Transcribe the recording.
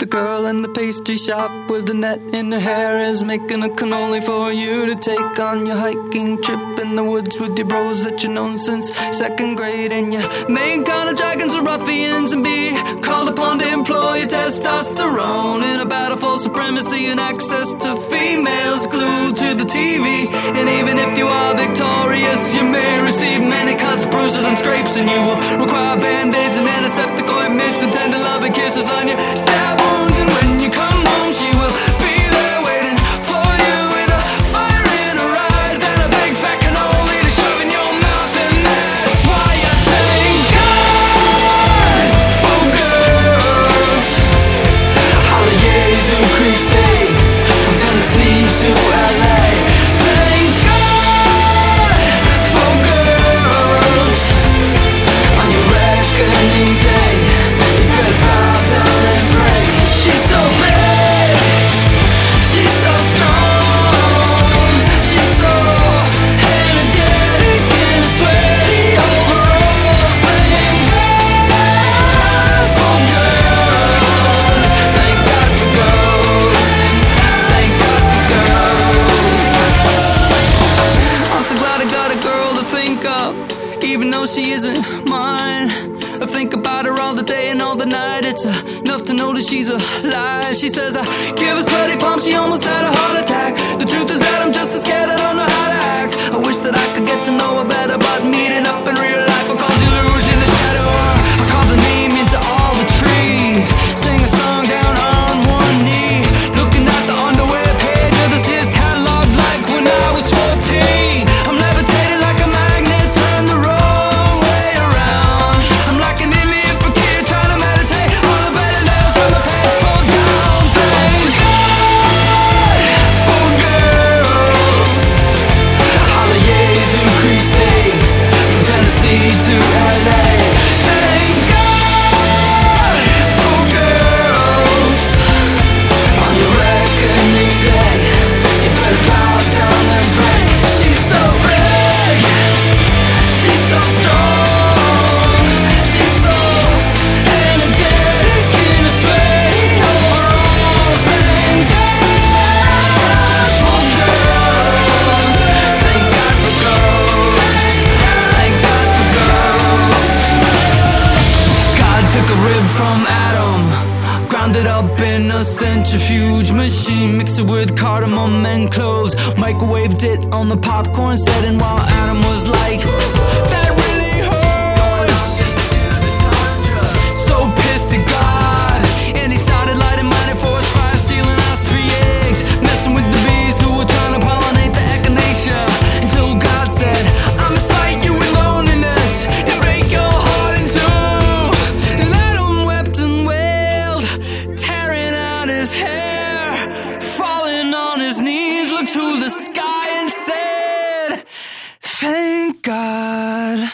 The girl in the pastry shop with the net in her hair is making a cannoli for you to take on your hiking trip in the woods with your bros that you've known since second grade. And you main kind of dragons or ruffians and be called upon to employ your testosterone in a battle for supremacy and access to females glued to the TV. And even if you are victorious, you may receive many cuts, bruises, and scrapes, and you will require band aids and antiseptic ointments and tender loving kisses on your she isn't mine. I think about her all the day and all the night. It's enough to know that she's alive. She says I give her sweaty palms. She almost had a heart attack. The truth is in a centrifuge machine, mixed it with cardamom and cloves, microwaved it on the popcorn setting while Adam was like, sky and said, Thank God